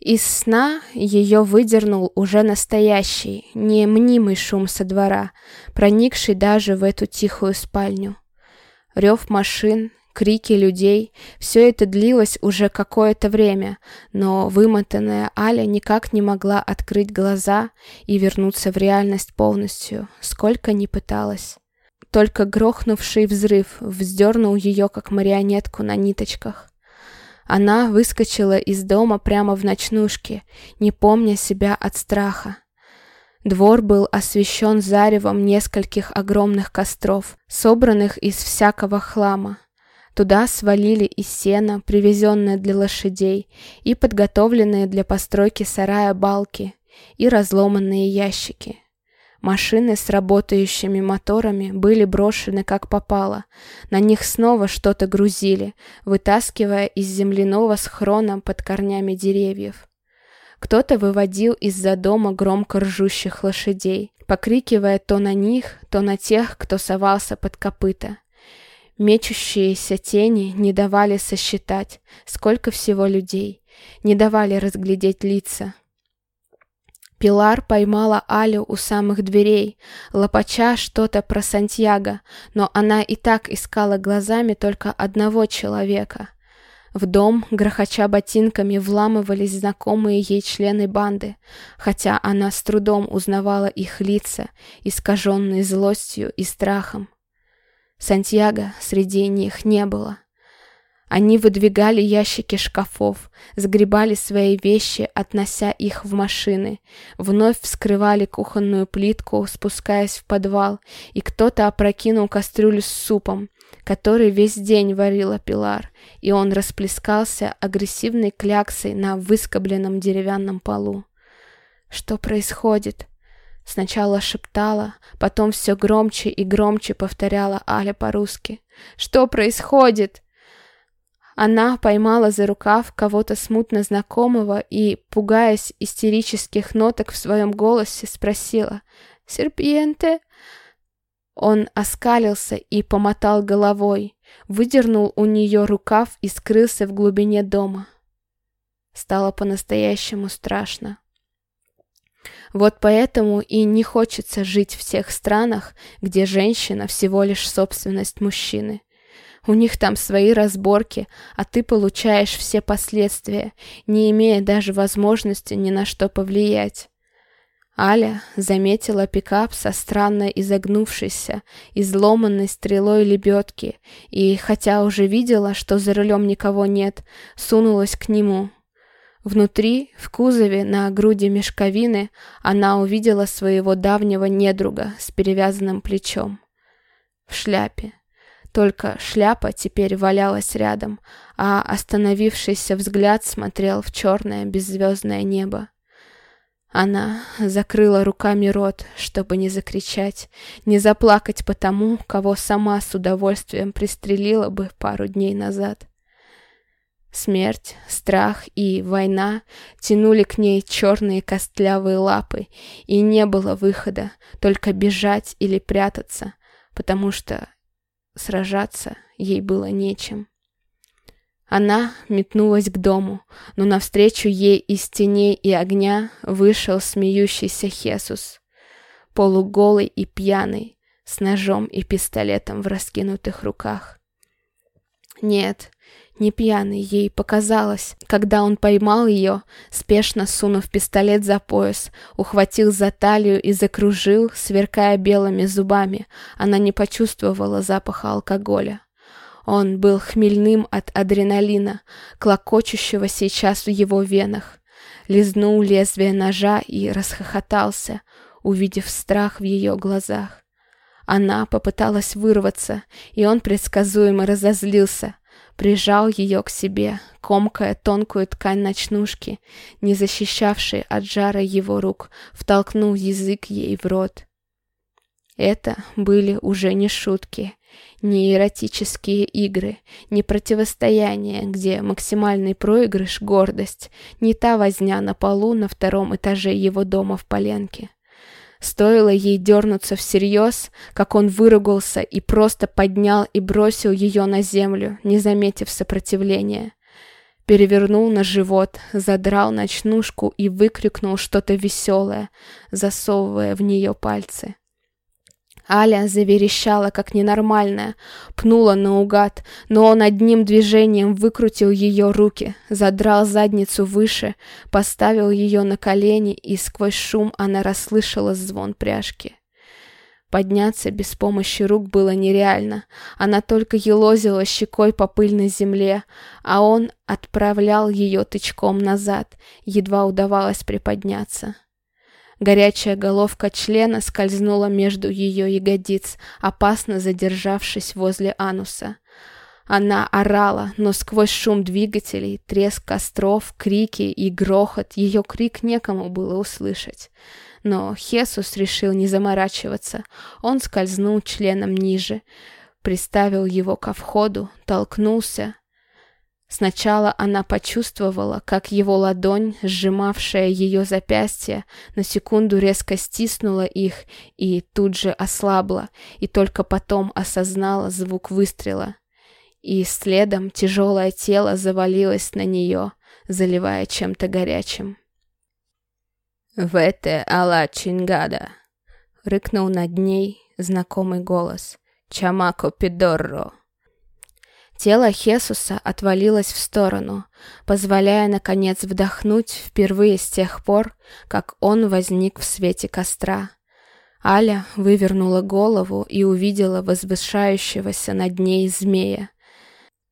Из сна ее выдернул уже настоящий, не мнимый шум со двора, проникший даже в эту тихую спальню. Рев машин, крики людей — все это длилось уже какое-то время, но вымотанная Аля никак не могла открыть глаза и вернуться в реальность полностью, сколько ни пыталась. Только грохнувший взрыв вздернул ее, как марионетку на ниточках. Она выскочила из дома прямо в ночнушке, не помня себя от страха. Двор был освещен заревом нескольких огромных костров, собранных из всякого хлама. Туда свалили и сено, привезенное для лошадей, и подготовленные для постройки сарая балки, и разломанные ящики. Машины с работающими моторами были брошены как попало. На них снова что-то грузили, вытаскивая из земляного схрона под корнями деревьев. Кто-то выводил из-за дома громко ржущих лошадей, покрикивая то на них, то на тех, кто совался под копыта. Мечущиеся тени не давали сосчитать, сколько всего людей, не давали разглядеть лица, Пилар поймала Алю у самых дверей, лопача что-то про Сантьяго, но она и так искала глазами только одного человека. В дом, грохоча ботинками, вламывались знакомые ей члены банды, хотя она с трудом узнавала их лица, искаженные злостью и страхом. Сантьяго среди них не было. Они выдвигали ящики шкафов, сгребали свои вещи, относя их в машины, вновь вскрывали кухонную плитку, спускаясь в подвал, и кто-то опрокинул кастрюлю с супом, который весь день варила Пилар, и он расплескался агрессивной кляксой на выскобленном деревянном полу. «Что происходит?» Сначала шептала, потом все громче и громче повторяла Аля по-русски. «Что происходит?» Она поймала за рукав кого-то смутно знакомого и, пугаясь истерических ноток в своем голосе, спросила «Серпьенте?» Он оскалился и помотал головой, выдернул у нее рукав и скрылся в глубине дома. Стало по-настоящему страшно. Вот поэтому и не хочется жить в тех странах, где женщина всего лишь собственность мужчины. У них там свои разборки, а ты получаешь все последствия, не имея даже возможности ни на что повлиять. Аля заметила пикап со странно изогнувшейся, изломанной стрелой лебедки, и, хотя уже видела, что за рулем никого нет, сунулась к нему. Внутри, в кузове, на груди мешковины, она увидела своего давнего недруга с перевязанным плечом. В шляпе. Только шляпа теперь валялась рядом, а остановившийся взгляд смотрел в черное беззвездное небо. Она закрыла руками рот, чтобы не закричать, не заплакать по тому, кого сама с удовольствием пристрелила бы пару дней назад. Смерть, страх и война тянули к ней черные костлявые лапы, и не было выхода, только бежать или прятаться, потому что сражаться ей было нечем. Она метнулась к дому, но навстречу ей из теней и огня вышел смеющийся Хесус, полуголый и пьяный, с ножом и пистолетом в раскинутых руках. Нет, не пьяный, ей показалось, когда он поймал ее, спешно сунув пистолет за пояс, ухватил за талию и закружил, сверкая белыми зубами. Она не почувствовала запаха алкоголя. Он был хмельным от адреналина, клокочущего сейчас в его венах. Лизнул лезвие ножа и расхохотался, увидев страх в ее глазах. Она попыталась вырваться, и он предсказуемо разозлился — прижал ее к себе, комкая тонкую ткань ночнушки, не защищавшей от жара его рук, втолкнул язык ей в рот. Это были уже не шутки, не эротические игры, не противостояние, где максимальный проигрыш — гордость, не та возня на полу на втором этаже его дома в Поленке. Стоило ей дернуться всерьез, как он выругался и просто поднял и бросил ее на землю, не заметив сопротивления. перевернул на живот, задрал ночнушку и выкрикнул что-то веселое, засовывая в нее пальцы. Аля заверещала, как ненормальная, пнула наугад, но он одним движением выкрутил ее руки, задрал задницу выше, поставил ее на колени, и сквозь шум она расслышала звон пряжки. Подняться без помощи рук было нереально. Она только елозила щекой по пыльной земле, а он отправлял ее тычком назад, едва удавалось приподняться. Горячая головка члена скользнула между ее ягодиц, опасно задержавшись возле ануса. Она орала, но сквозь шум двигателей, треск костров, крики и грохот ее крик некому было услышать. Но Хесус решил не заморачиваться. Он скользнул членом ниже, приставил его ко входу, толкнулся, Сначала она почувствовала, как его ладонь, сжимавшая ее запястье, на секунду резко стиснула их и тут же ослабла, и только потом осознала звук выстрела. И следом тяжелое тело завалилось на нее, заливая чем-то горячим. «Вете Алла Чингада!» — рыкнул над ней знакомый голос. «Чамако Пидорро!» Тело Хесуса отвалилось в сторону, позволяя, наконец, вдохнуть впервые с тех пор, как он возник в свете костра. Аля вывернула голову и увидела возвышающегося над ней змея.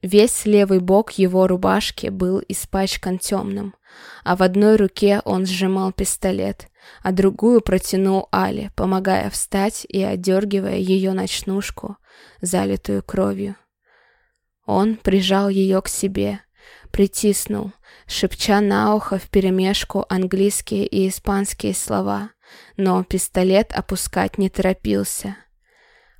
Весь левый бок его рубашки был испачкан темным, а в одной руке он сжимал пистолет, а другую протянул Але, помогая встать и одергивая ее ночнушку, залитую кровью. Он прижал ее к себе, притиснул, шепча на ухо вперемешку английские и испанские слова, но пистолет опускать не торопился.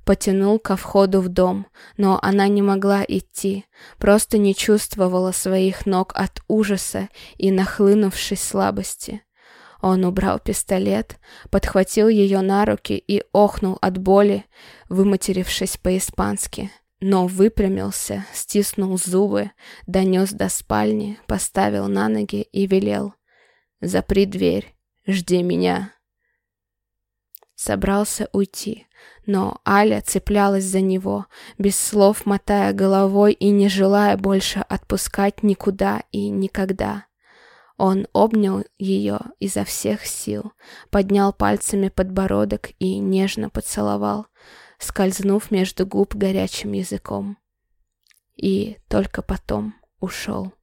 Потянул ко входу в дом, но она не могла идти, просто не чувствовала своих ног от ужаса и нахлынувшей слабости. Он убрал пистолет, подхватил ее на руки и охнул от боли, выматерившись по-испански но выпрямился, стиснул зубы, донес до спальни, поставил на ноги и велел. «Запри дверь, жди меня». Собрался уйти, но Аля цеплялась за него, без слов мотая головой и не желая больше отпускать никуда и никогда. Он обнял ее изо всех сил, поднял пальцами подбородок и нежно поцеловал, скользнув между губ горячим языком. И только потом ушел.